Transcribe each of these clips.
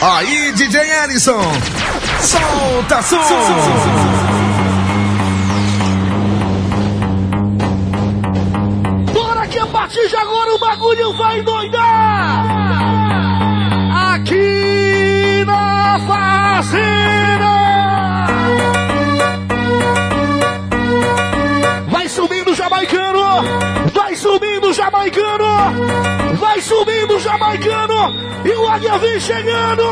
Aí, DJ Ellison, solta som. Bora que a partir de agora o bagulho vai doidar! Jamaicano! Vai subindo o jamaicano! E o águia vem chegando!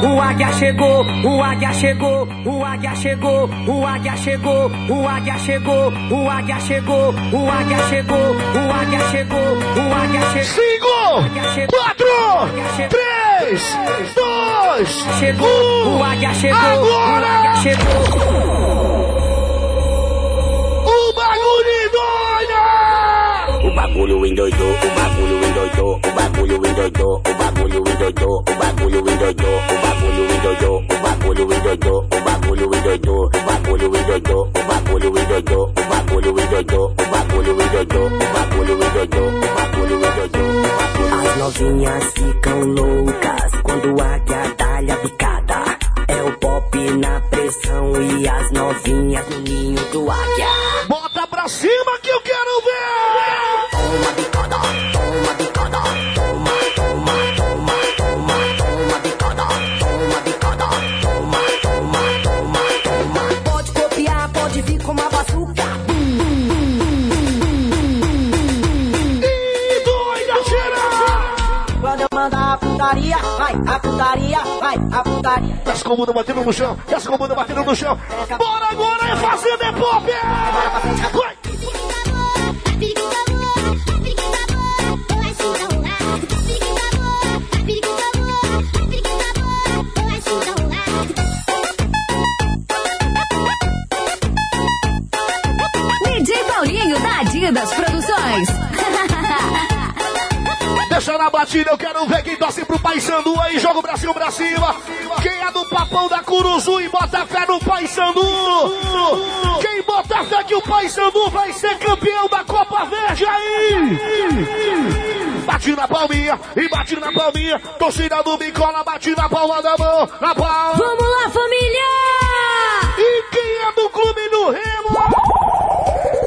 O águia chegou, o águia chegou, o águia chegou, o águia chegou, o águia chegou, o águia chegou, o águia chegou, o águia chegou, o águia chegou. Cinco, quatro, três, dois, chegou, o chegou, agora! O bagulho endoidou, o bagulho endoidou, o bagulho endoidou, o bagulho endoidou, o bagulho endoidou, o bagulho endoidou, o bagulho endoidou, o bagulho endoidou, o bagulho endoidou, o bagulho endoidou, o bagulho endoidou, o bagulho endoidou, o bagulho endoidou, o bagulho endoidou, As novinhas ficam loucas quando a águia dá-lhe a picada. É o pop na pressão e as novinhas no ninho do águia. com batendo no chão. Desce com batendo no chão. Bora agora é fazer The é Pop! É! Curuzu e bota fé no Paysandu. Quem bota fé que o Paysandu vai ser campeão da Copa Verde aí. Bate na palminha e bate na palminha. Torcida do Bicola, bate na palma da mão, na palma. Vamos lá, família! E quem é do clube do Remo?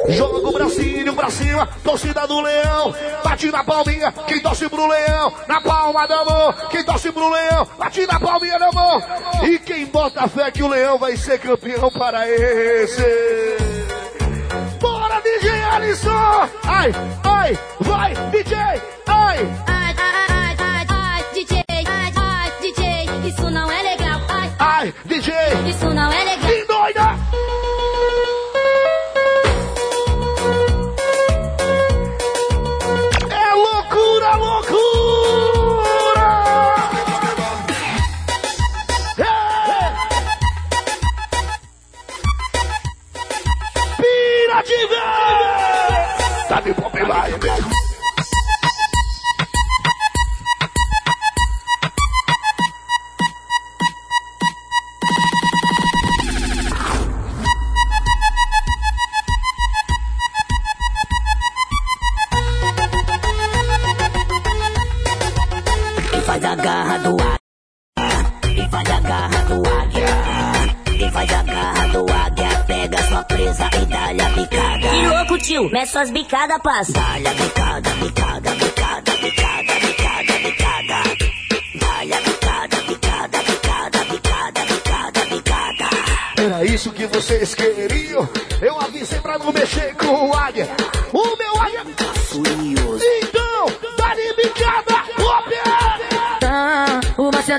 Joga o bracinho pra cima, torcida do Leão, bate na palminha, quem torce pro Leão, na palma da mão, quem torce pro Leão, bate na palminha da mão, e quem bota fé que o Leão vai ser campeão para esse. Bora, DJ Alisson! Ai, ai, vai, DJ, ai! Ai, ai, ai, ai, ai, DJ, ai, ai, DJ, isso não é legal. Ai, Ai, DJ, isso não é legal. Mete suas bicadas, passa. Dá-lhe a picada, picada, picada, picada, picada, picada. Dá-lhe a picada, picada, picada, picada, picada, picada. Era isso que vocês queriam? Eu avisei pra não mexer com o águia. O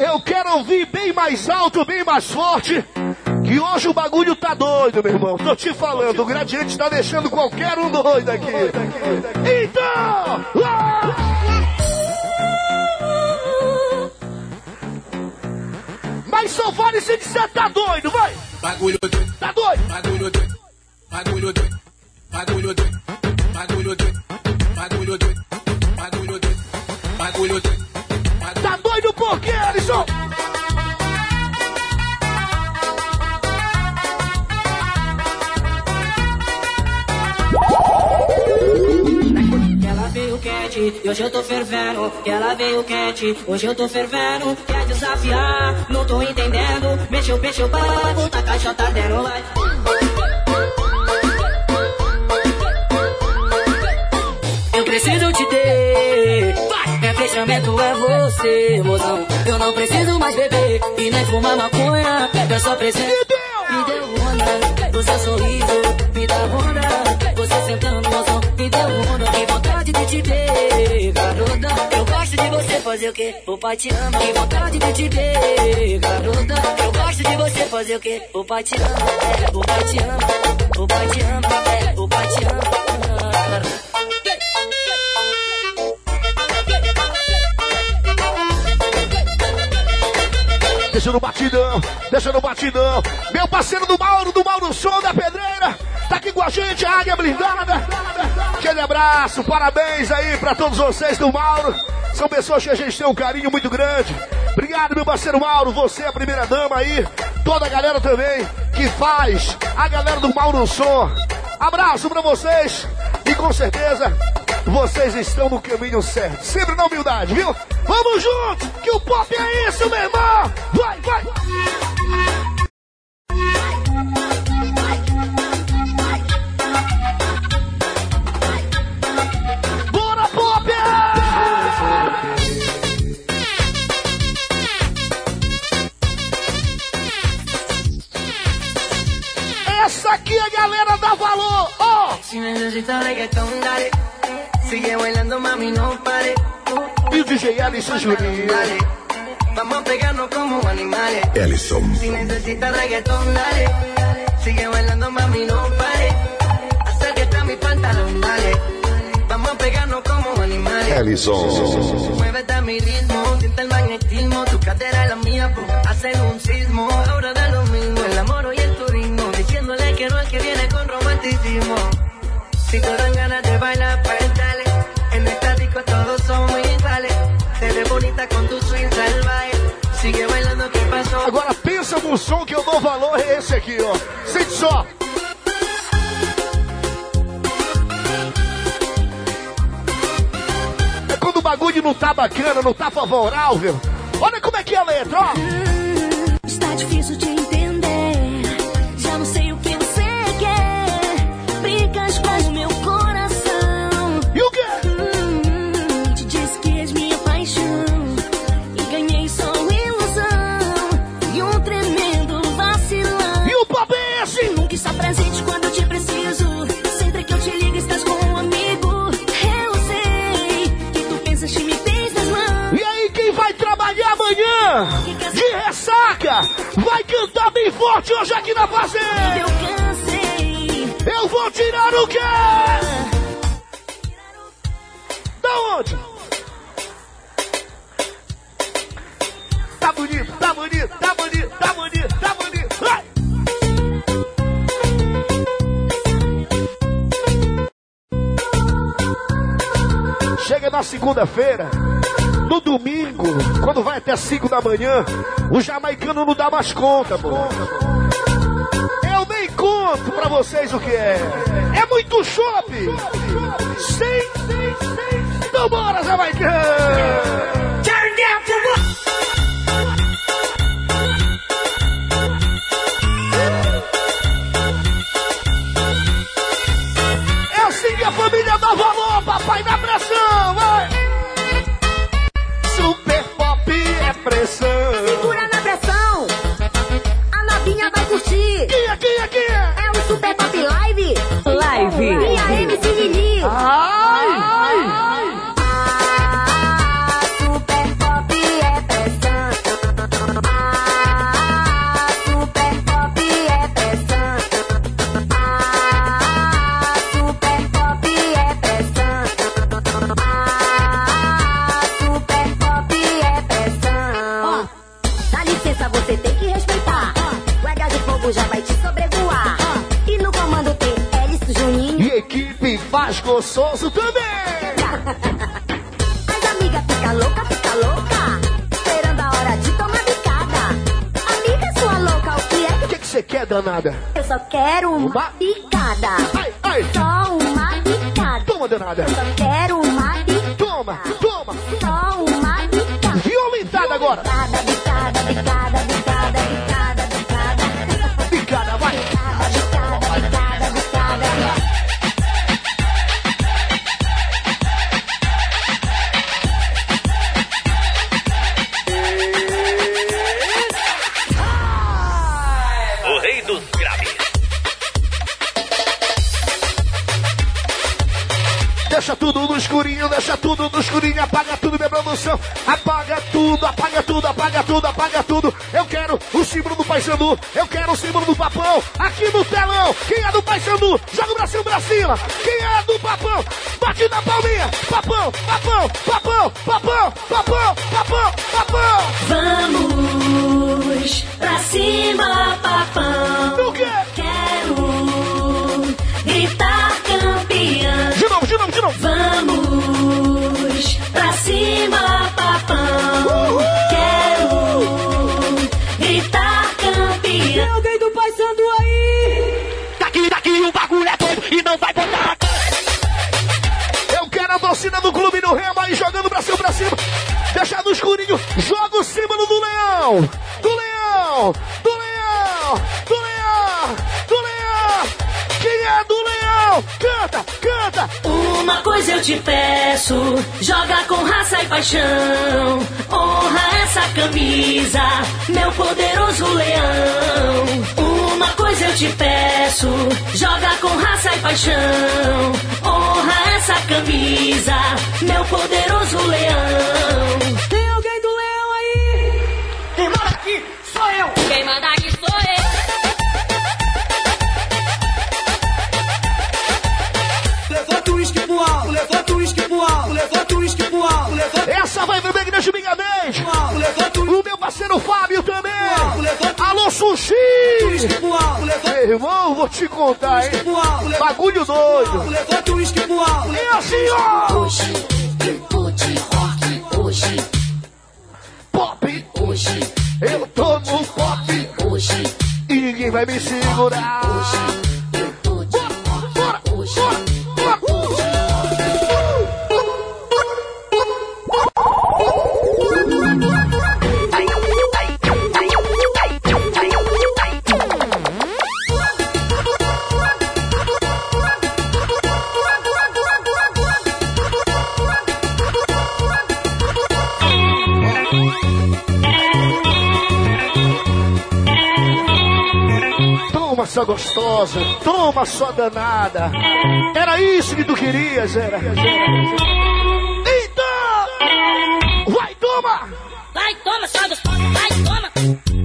Eu quero ouvir bem mais alto, bem mais forte. E hoje o bagulho tá doido, meu irmão. Tô te falando, o gradiente tá deixando qualquer um doido aqui. Então! Mas só vale se disser tá doido, vai! Bagulho doido, Tá doido! bagulho doido, bagulho doido, bagulho doido, quente, hoje eu tô fervendo. Que ela veio quente, hoje eu tô fervendo. Quer desafiar, não tô entendendo. Mexeu, mexeu, para, a caixa tá dando, vai. Eu preciso te ter. Meu fechamento é você, mozão. Eu não preciso mais beber e nem fumar maconha. Eu só preciso. Me deu onda do seu sorriso, me dá onda. Você sentando, mozão, me deu onda. Que vontade de te ver, garota. Eu gosto de você fazer o quê? O pai te ama. Que vontade de te ver, garota. Eu gosto de você fazer o quê? O pai te ama, é, o pai te ama. O pai te ama, é, o pai te ama. Deixa no batidão, deixa no batidão. Meu parceiro do Mauro, do Mauro Som da Pedreira, tá aqui com a gente, a Águia Blindada. Aquele abraço, parabéns aí pra todos vocês do Mauro. São pessoas que a gente tem um carinho muito grande. Obrigado, meu parceiro Mauro, você, a primeira dama aí, toda a galera também que faz, a galera do Mauro Som. Abraço pra vocês e com certeza vocês estão no caminho certo. Sempre na humildade, viu? Vamos juntos, que o pop é isso, meu irmão! Vai, vai! Ó! Si necesitas reggaetón, dale. Sigue bailando, mami, no pare. O DJ Juninho. Dale. Vamos a pegarnos como animales. Ellison. Si necesitas reggaetón, dale. Sigue bailando, mami, no pare. Acércate a mi pantalón, dale. Vamos a pegarnos como animales. Ellison. Muévete a mi ritmo, siente el magnetismo. Tu cadera es la mía, pues, hacen un sismo. Ahora da lo mismo, el amor y el turismo. Diciéndole que no es que viene. Si te dan ganas de bailar, pues dale. En esta disco todos son muy iguales. Te ves bonita con tu swing salvaje. Sigue bailando, ¿qué pasó? Agora pensa no som que eu dou valor, é esse aqui, ó. Sente só. É quando o bagulho não tá bacana, não tá favorável. Olha como é que é a letra, ó. Está difícil de Vai cantar bem forte hoje aqui na Fazenda! Eu cansei. Eu vou tirar o quê? Da onde? Tá bonito, tá bonito, tá bonito, tá bonito, tá bonito. Vai! Chega na segunda-feira, no domingo, quando vai até 5 da manhã, o jamaicano não dá mais conta, pô. Eu nem conto pra vocês o que é. É muito chope. Sim, sim, sim. Então bora, jamaicano. Turn down que eu só quero uma Uma? Deixa tudo no escurinho, deixa tudo no escurinho, apaga tudo, minha produção. Apaga tudo, apaga tudo, apaga tudo, apaga tudo. Eu quero o símbolo do Paysandu, eu quero o símbolo do Papão, aqui no telão. Quem é do Paysandu, joga o bracinho pra cima. Quem é do Papão, bate na palminha. Papão, papão, papão, papão, papão, papão, papão. Vamos pra cima, papão. O quê? E não vai botar. Eu quero a torcida do clube no Remo aí jogando pra cima, pra cima. Deixa no escurinho. Joga o símbolo do leão. Do leão. Do leão. Do leão. Do leão. Quem é do leão? Canta, canta. Uma coisa eu te peço, joga com raça e paixão. Honra essa camisa, meu poderoso leão. Uma coisa eu te peço, joga com raça e paixão. Honra essa camisa, meu poderoso leão. Tem alguém do Leão aí? Quem manda aqui sou eu. Quem manda aqui sou eu. Levanta o uísque pro alto, levanta o uísque pro alto, levanta o uísque pro alto, levanta Essa vai pro o alto, levanta o O meu parceiro Fábio também. Alô, Sushi. levanta Meu irmão, vou te contar, hein? alto, levanta Bagulho doido. E assim, ó. Hoje, tempo de rock, hoje, Pop. hoje, Eu tô no pop. hoje, E ninguém vai me segurar. tempo Toma, sua gostosa. Toma, sua danada. Era isso que tu querias, era. Então! Vai, toma! Vai, toma, só pão. Vai, toma.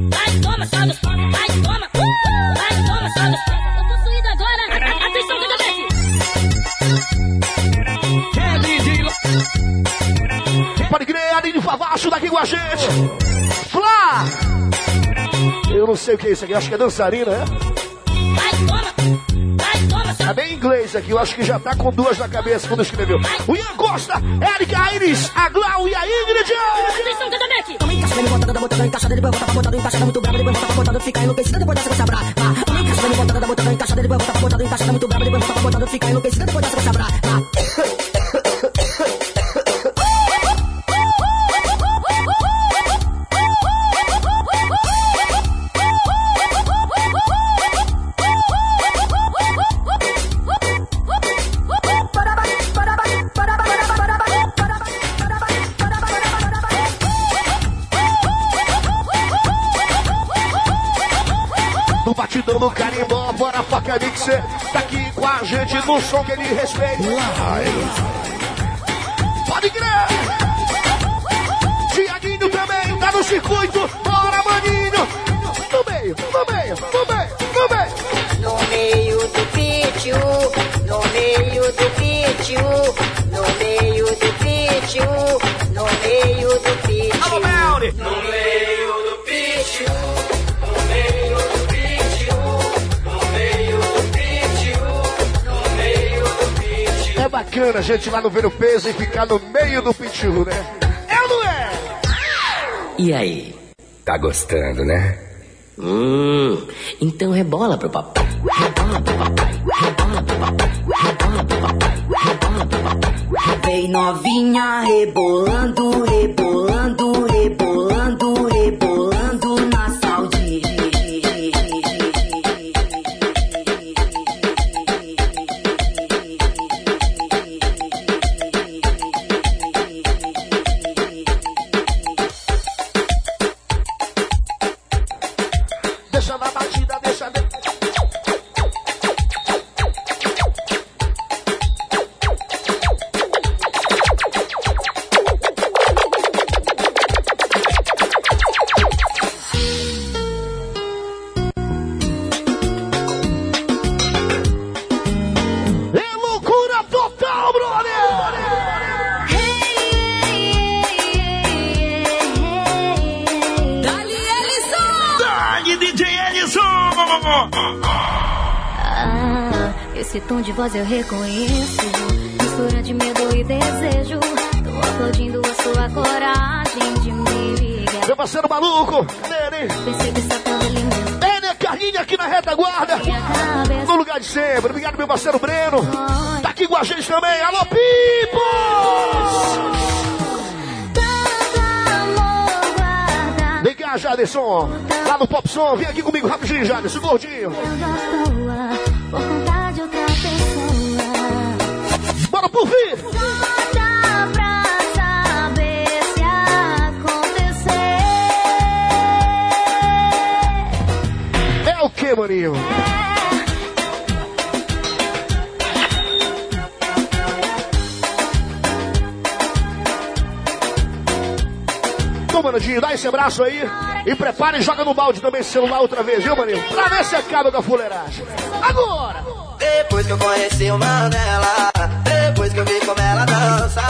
Vai, toma, só pão. Vai, toma. Vai, toma, só pão. Tô possuído agora. A- a- Atenção, Cacabete. Pode crer, Aline Favacho daqui com a gente. Flá! Eu não sei o que é isso aqui, acho que é dançarina, é? Inglês aqui, eu acho que já tá com duas na cabeça quando escreveu. O Ian Costa, Érica Iris, a Glau e a Ingrid. Atenção. Batidão do carimbó, bora faca mixer. Tá aqui com a gente no som que ele respeita. Pode crer! Tiaguinho também tá no circuito. Bora, maninho! No meio, no meio, no meio, bacana a gente lá no ver o peso e ficar no meio do pitiu, né? É ou não é? E aí? Tá gostando, né? Hum, então rebola pro papai. Rebola pro papai. Rebola pro papai. Rebola pro papai. Rebola pro papai. Vem novinha rebolando, rebolando, voz eu reconheço. Mistura de medo e desejo. Tô aplaudindo a sua coragem de me ligar. Meu parceiro maluco, Nene, Pensei que só tava ali mesmo. Nene Carlinha aqui na retaguarda. No lugar de sempre. Obrigado, meu parceiro Breno. Tá aqui com a gente também. Alô, Pipos! Guardado. Vem cá, Jaderson. Lá no Pop Som. Vem aqui comigo rapidinho, Jaderson, gordinho. Esse abraço aí. E prepare e joga no balde também esse celular outra vez, viu, maninho? Pra ver se acaba da fuleiragem. Agora! Depois que eu conheci o Mandela, depois que eu vi como ela dança,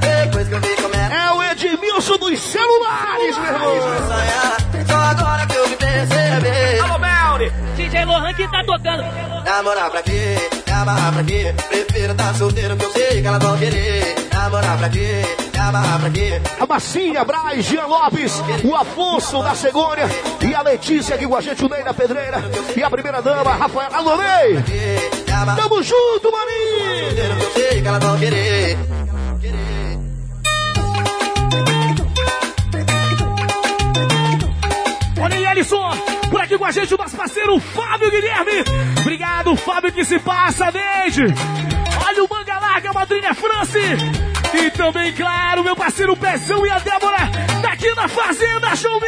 depois que eu vi como ela É o Edmilson dos celulares, meu irmão. sonha, só agora que eu me percebi. Alô, Melri! DJ Lohan que tá tocando. Namorar pra quê? Me amarrar pra quê? Prefiro tá solteiro que eu sei que elas vão querer. Namorar pra quê? A Massinha, Braz, Jean Lopes, o Afonso da Segônia e a Letícia aqui com a gente, o Ney da Pedreira e a primeira dama, Rafael Alô, Ney. Tamo junto, maninho. Ellison, por aqui com a gente o nosso parceiro Fábio Guilherme. Obrigado, Fábio, que se passa, desde. Olha o Manga Larga, Madrinha France. E também, claro, meu parceiro Pezão e a Débora, daqui na Fazenda Show Me.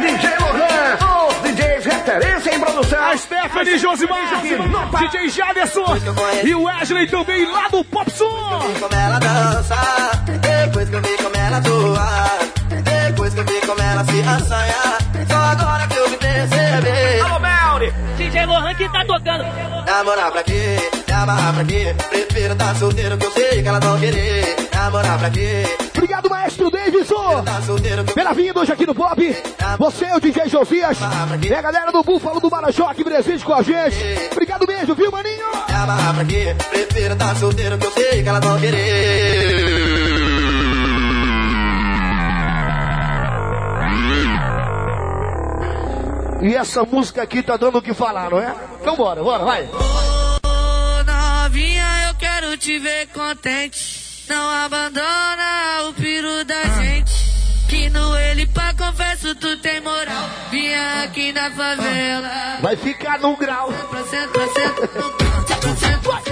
DJ Lohan, os DJs referência em produção. A Stephanie Josimar, DJ Jaderson e o Wesley também lá do Pop Som. como ela dança, depois que eu vi como ela atua, depois que eu vi como ela se assanha, só agora que eu me percebi. Alô, Melri! DJ Lohan que tá tocando. Namorar pra quê? Amarrar pra quê? Prefiro tá solteiro que eu sei que elas vão querer. Namorar pra quê? Obrigado, maestro Davidson. Tá que Pela vinda hoje aqui no Pop, você, o DJ Josias, e a galera do Búfalo do Marajó aqui presente com a gente. Obrigado mesmo, viu, maninho? amarrar pra quê? Prefiro tá solteiro que eu sei que elas vão querer. E essa música aqui tá dando o que falar, não é? Então bora, bora, vai te ver contente. Não abandona o piro da gente. Que no ele pra confesso tu tem moral. Vinha aqui na favela. Vai ficar no grau. 100%, 100%, 100%, 100%.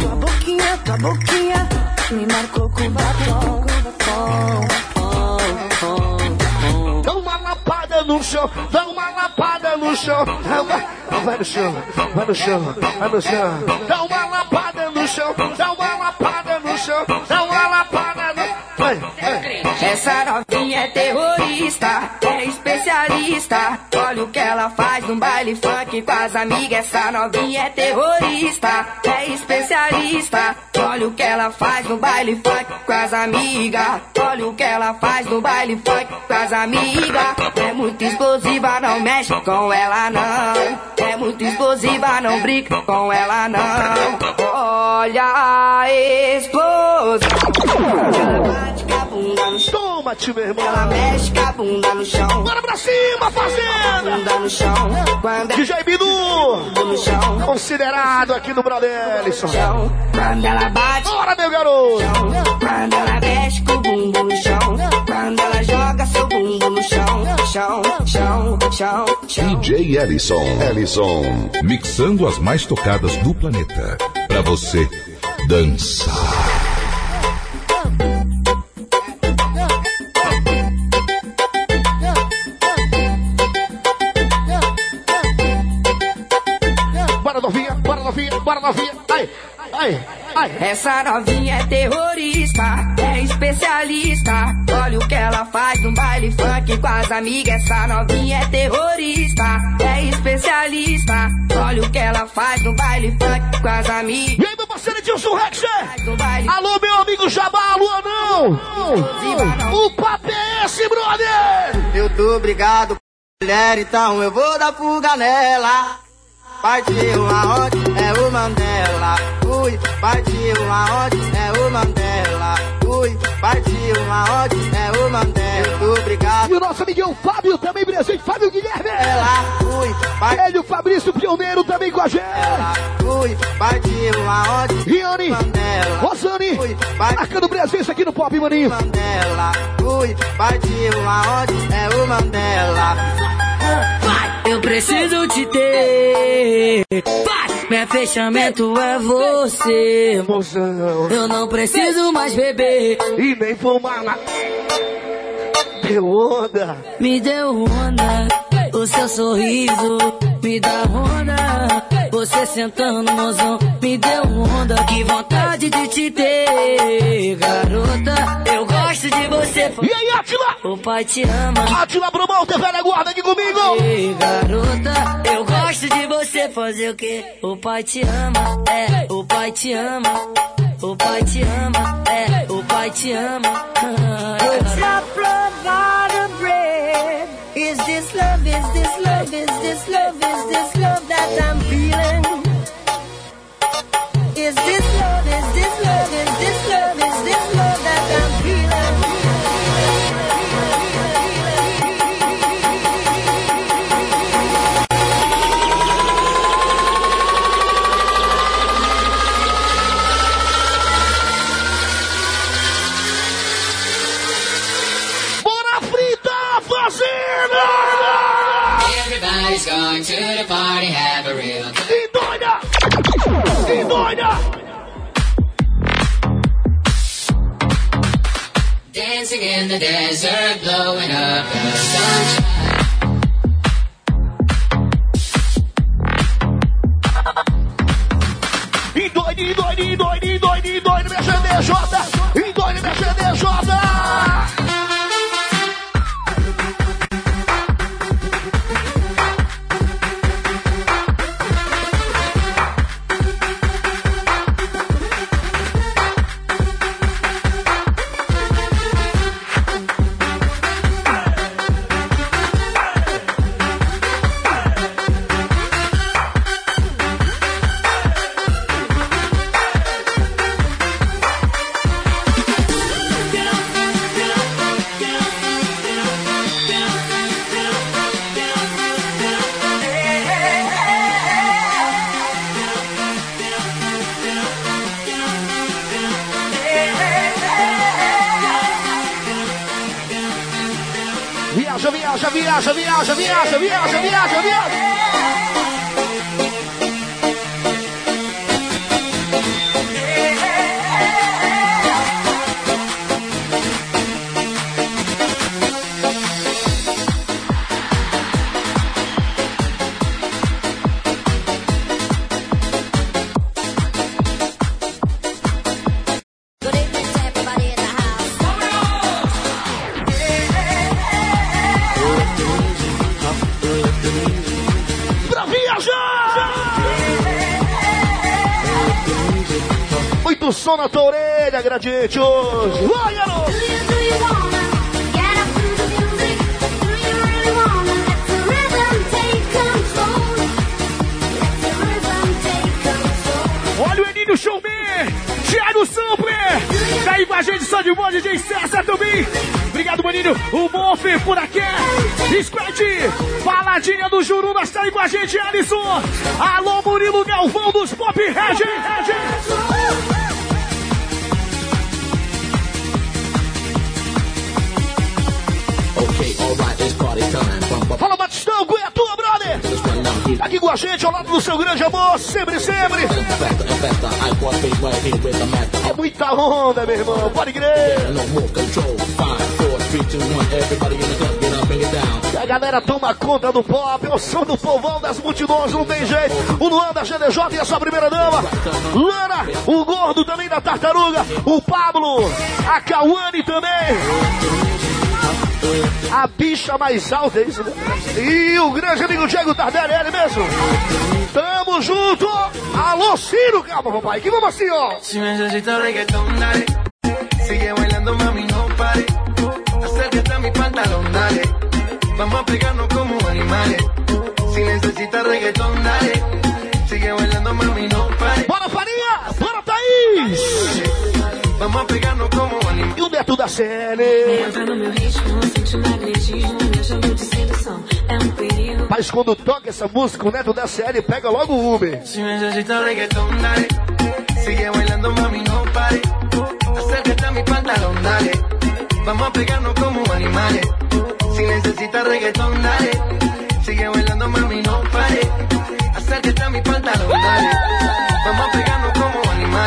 Tua boquinha, tua boquinha, me marcou com batom. Dá uma lapada no chão, dá uma lapada no chão. Vai no chão, vai no chão, vai no chão. Dá uma lapada no chão, dá uma lapada no chão, dá uma lapada Essa novinha é terrorista, é especialista. Olha o que ela faz no baile funk com as amigas. Essa novinha é terrorista, é especialista. Olha o que ela faz no baile funk com as amigas. Olha o que ela faz no baile funk com as amigas. É muito explosiva, não mexe com ela não. É muito explosiva, não brinca com ela não. Olha a explosão. Ela bate com a bunda no chão. Toma, tio, meu irmão. Ela mexe com a bunda no chão. Bora pra cima, fazenda! Bunda no chão. Quando DJ Bidu, considerado aqui no Bradelison. chão. Quando ela bate, Bora, meu garoto! quando ela mexe com o bumbum no chão. Quando ela joga seu bumbum no chão. Chão, chão, chão, chão. DJ Ellison. Ellison. Mixando as mais tocadas do planeta. Pra você dançar. Ai, ai. Essa novinha é terrorista, é especialista. Olha o que ela faz no baile funk com as amigas. Essa novinha é terrorista, é especialista. Olha o que ela faz no baile funk com as amigas. E aí, meu parceiro Edilson baile Alô, meu amigo Jabá, alô, não! O papo é esse, brother! Eu tô obrigado mulher, então eu vou dar fuga nela. Partiu aonde é o Mandela. Ui, partiu aonde é o Mandela. Ui, partiu aonde é o Mandela. Tô obrigado E o nosso amigão Fábio também presente, Fábio Guilherme! ela. Ui, partiu Ele, o Fabrício Pioneiro também com a gente! Ui, partiu aonde Riane, Mandela. Rosane, Ui, partiu marcando presença aqui no Pop, maninho! Mandela. Ui, partiu aonde é o Mandela. Eu preciso te ter. Meu fechamento é você. Eu não preciso mais beber. E nem fumar na... Deu onda! Me deu onda. O seu sorriso me dá onda. Você sentando, mozão, me deu onda. Que vontade de te ter, garota. Eu gosto de você. E aí? O pai te ama. Atila Promoter, velha guarda aqui comigo! Ei, garota, eu gosto de você fazer o quê? O pai te ama, é, o pai te ama, o pai te ama, é, o pai te ama. Top provide bread. Is this love? Is this love? Is this love? Is this love that I'm feeling? Is this love? Is this love? Is this love? Dancing in the desert, blowing up the sunshine. Orelha, gradiente hoje. Vai, garoto! Olha o Eninho Showman, Thiago Sampler, tá aí com a gente só de boa, DJ César também. Obrigado, maninho. O Mofe por aqui. Squad, Paladinha do Jurunas tá aí com a gente, Alisson. The master. É muita onda, meu irmão, pode crer. E a galera toma conta do pop, é o som do povão das multidões, não tem jeito. O Luan da GDJ e a sua primeira dama. Lana, o gordo também da tartaruga. O Pablo, a Cauane também. A bicha mais alta, é isso? E o grande amigo Diego Tardelli, é ele mesmo. Tamo junto. Alô, Ciro, calma, papai. Que vamos assim, ó. Si necesitas reggaetón, dale. Sigue bailando, mami, no pare. Acércate a mi pantalón, dale. Vamos a pegarnos como animales. Si necesitas reggaetón, dale. Sigue bailando, mami, no pare. Bora, Farinha! Bora, Thaís! Vamos a pegarnos como animales. E o Neto da Série. Entra no meu ritmo, sente o magnetismo, meu jogo de sedução. É um perigo. Mas quando toca essa música, o Neto da Série pega logo o Uber. Si necesitas reggaetón, dale. Sigue bailando, mami, no pare. Acércate a mi pantalón, dale. Vamos a pegarnos como animales. Si necesitas reggaetón, dale. Sigue bailando, mami, no pare. Acércate a mi pantalón, dale. Vamos a pegarnos como.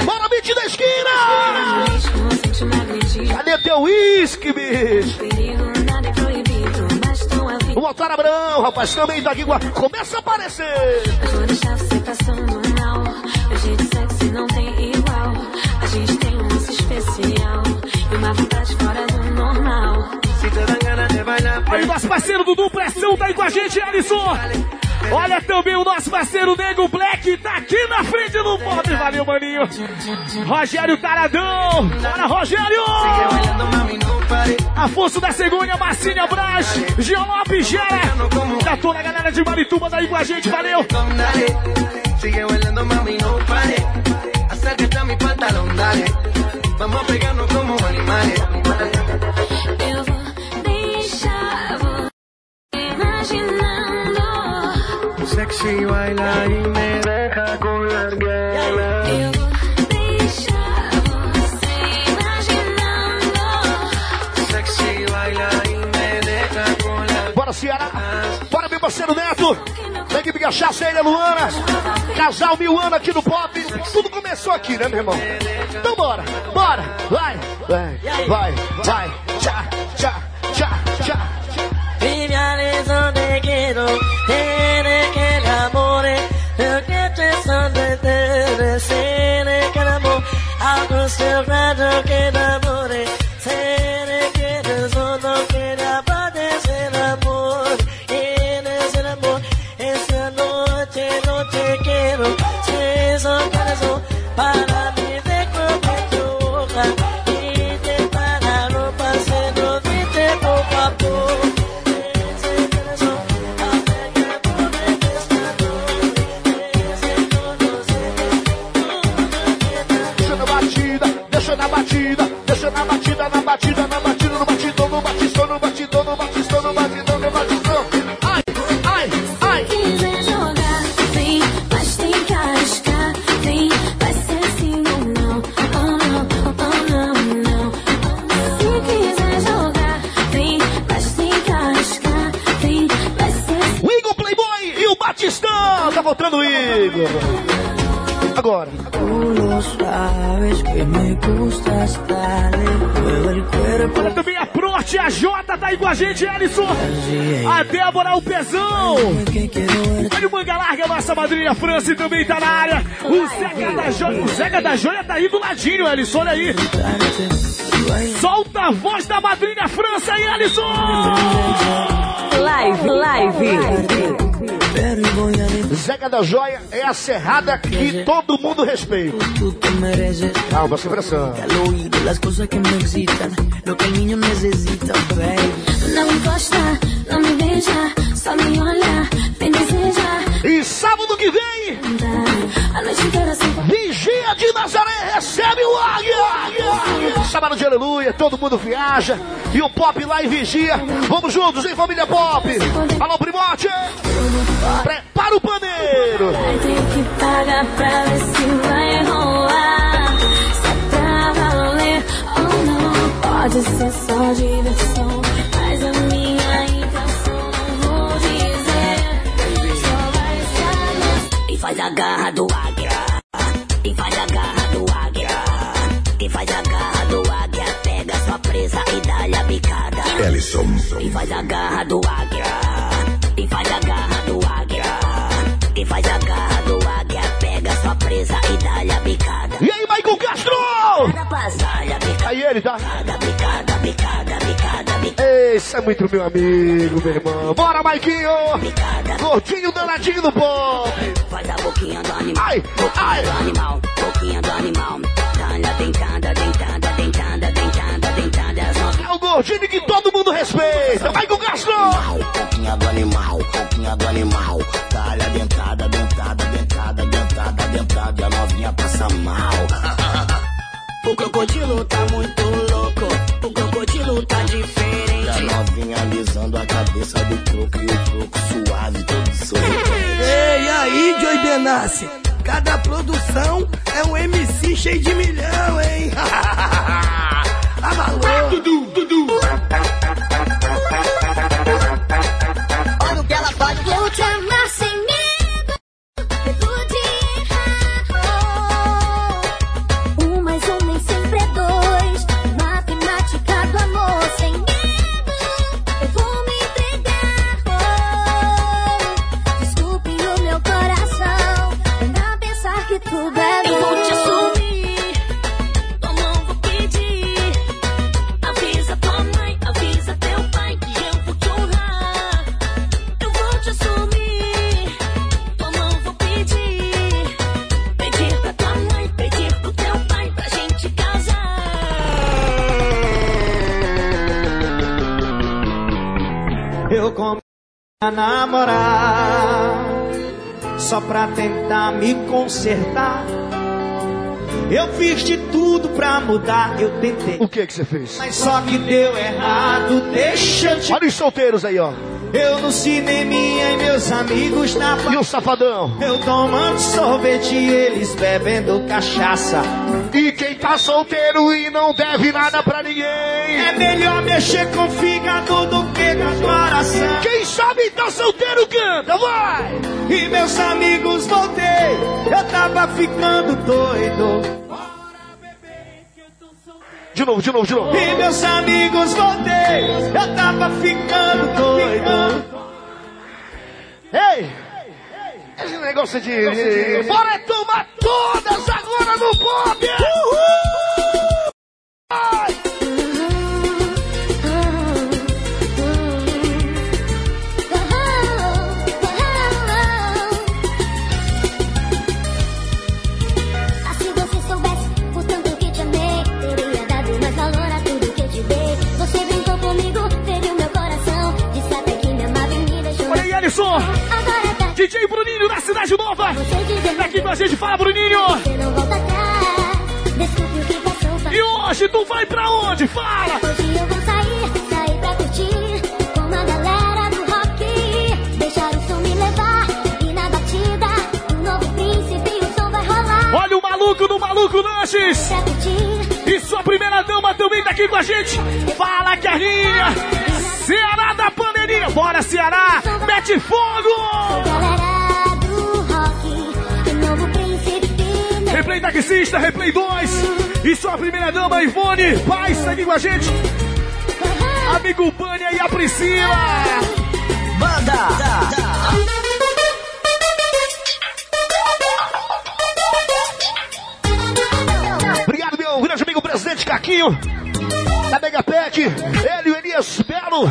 Bora, beat da esquina! Cadê teu uísque, bicho? O Altar Abrão, rapaz, também tá aqui. Começa a aparecer! Aí, nosso parceiro Dudu Pressão tá aí com a gente, Alisson. Olha também o nosso parceiro Nego Black, tá aqui na frente do pop. Valeu, maninho. Rogério Taradão. Bora, Rogério! Afonso da Cegonha, Marcília Braz, Jean Lopes, Gera. Da toda a galera de Marituba tá aí com a gente, valeu. Sigue bailando, mami, no pare. Acércate a mi pantalón, dale. Vamos a pegarnos como animales. Eu vou deixar você imaginando. Sexy baila y me deja con las ganas. Eu vou deixar você imaginando. Sexy baila y me deja con las Bora, Ceará. Bora, meu parceiro Neto. Da equipe Cachaça, ele é Luana. Casal mil anos aqui no pop. Tudo começou aqui, né, meu irmão? Então bora, bora. Vai, vai, vai, vai. Tchá, tchá, tchá, tchá. Vive a razón te batida, na batida, no batidão, no batistão, no batidão, no batistão, no batidão, no batistão. Ai, ai, ai. quiser jogar, vem, mas tem que arriscar, vem, vai ser sim ou não, oh não, oh não, não. Se quiser jogar, vem, mas tem que arriscar, e o Batistão. Tá voltando o Igor. Agora. Olha também a Prote, a Jota tá aí com a gente, Alisson. A Débora, o Pezão. Olha o Manga Larga, nossa madrinha França também tá na área. O Zeca da Joia, o Zeca da Joia tá aí do ladinho, Alisson, olha aí. Solta a voz da madrinha França aí, Alisson. Live, live. Zeca da Joia é a serrada que todo mundo respeita. Calma, sem pressão. Las cosas que me excitan, lo que el niño necesita, baby. Não encosta, não me beija, só me olha, deseja. E sábado que vem, Vigia de Nazaré recebe o Águia. Sábado de aleluia, todo mundo viaja. E o Pop lá em Vigia. Vamos juntos, hein, família Pop? Alô, Primote. Prepara o paneiro. Vai ter que pagar pra ver se vai rolar. Se é pra ou não. Pode ser só diversão. A garra do águia. E faz a garra do águia. E faz a garra do águia. Pega sua presa e dá-lhe a bicada. Ellison. E faz a garra do águia. E faz a garra do águia. E faz a garra do águia. Pega sua presa e dá-lhe a bicada. E aí, Michael Castro? Aí ele, tá? Esse é muito meu amigo, meu irmão. Bora, Maiquinho! Gordinho danadinho do pop! Faz a boquinha do animal. Ai, boquinha ai. do animal. Boquinha do animal. Dá-lhe dentada, dentada, dentada, dentada, dentada. É o gordinho que todo mundo respeita! Michael Castro! Boquinha do animal, boquinha do animal. Talha dentada, dentada, dentada, dentada, dentada. E a novinha passa mal. O crocodilo tá muito do croco e o croco suave, todo. Ei, aí, Joey Benassi. Cada produção é um MC cheio de milhão, hein? tentar me consertar. Eu fiz de tudo pra mudar, eu tentei. O que que você fez? Mas só que deu errado, deixa eu te. Olha os solteiros aí, ó. Eu no cineminha e meus amigos na E o safadão? Eu tomando sorvete e eles bebendo cachaça. E quem tá solteiro e não deve nada pra ninguém? É melhor mexer com o fígado do que Quem sabe tá solteiro canta, vai! E meus amigos voltei, eu tava ficando doido. De novo, de novo, de novo. E meus amigos voltei, eu tava ficando doido. Ei! Esse negócio de. de- Bora tomar todas agora no pop! Uhul! DJ Bruninho da Cidade Nova! Tá aqui com a gente, fala, Bruninho! E hoje tu vai pra onde? Fala! Hoje eu vou sair, sair pra curtir com a galera do rock. Deixar o som me levar e na batida, novo príncipe, o som vai rolar. Olha o maluco do Maluco Lanches! E sua primeira dama também tá aqui com a gente! Fala, Carlinha! Ceará da pandemia. Bora, Ceará. Mete fogo. Taxista, replay 2. E sua primeira dama, Ivone. Paz, segue com a gente. Amigo Bânia e a Priscila. Obrigado, meu grande amigo presidente Caquinho. Da Megapec, ele e o Elias Belo,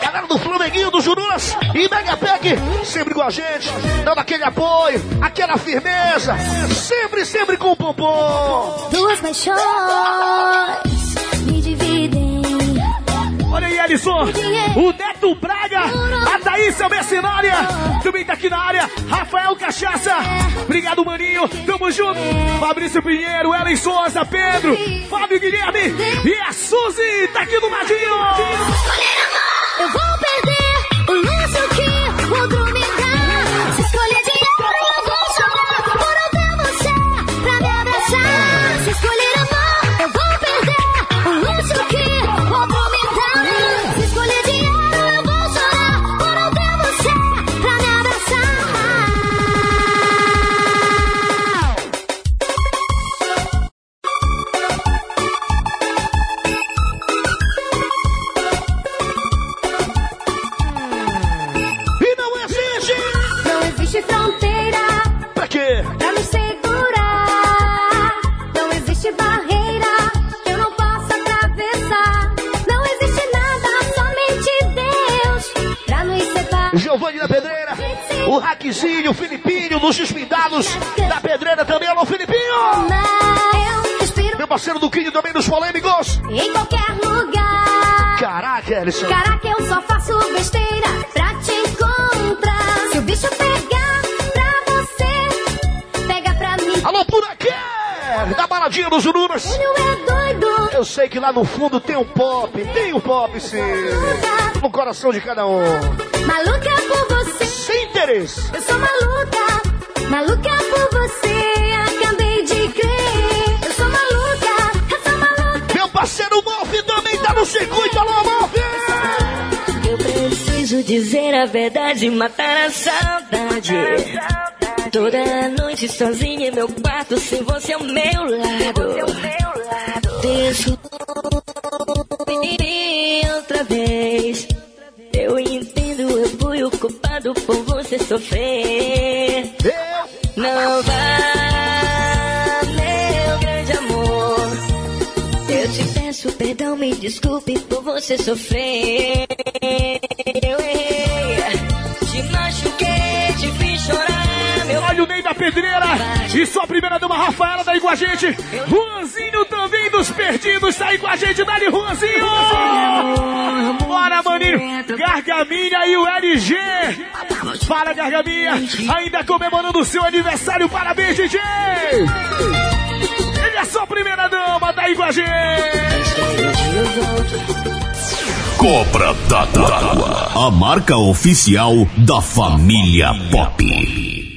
galera do Flamenguinho, do Jurunas e Megapec, sempre com a gente, dando aquele apoio, aquela firmeza, sempre, sempre com o pompom. Duas paixões me dividem. Olha aí, Alisson, o Neto Braga, a Thaísa Mercenária, também tá aqui na área, Rafael Cachaça, obrigado, maninho, tamo junto, Fabrício Pinheiro, Ellen Souza, Pedro, Fábio Guilherme e a Suzy, tá aqui no ladinho. Eu vou perder no fundo tem um pop, tem um pop sim. No coração de cada um. Maluca por você. Sem interesse. Eu sou maluca, maluca por você. Acabei de crer. Eu sou maluca, eu sou maluca. Meu parceiro Malfi também tá no circuito, alô Malfi! Eu preciso dizer a verdade, matar a saudade. Toda noite sozinha em meu quarto, sem você ao meu lado. Outra vez. Eu entendo, eu fui o culpado por você sofrer. Não vá, meu grande amor. Eu te peço perdão, me desculpe por você sofrer. Eu errei, Pedreira e sua primeira dama Rafaela tá aí com a gente. Juanzinho também dos perdidos tá aí com a gente. Dali, Juanzinho! Bora, maninho! Gargaminha e o LG! Fala, Gargaminha! Ainda comemorando o seu aniversário. Parabéns, DJ! Ele é sua primeira dama, tá aí com a gente! Cobra d'Água, a marca oficial da família Pop.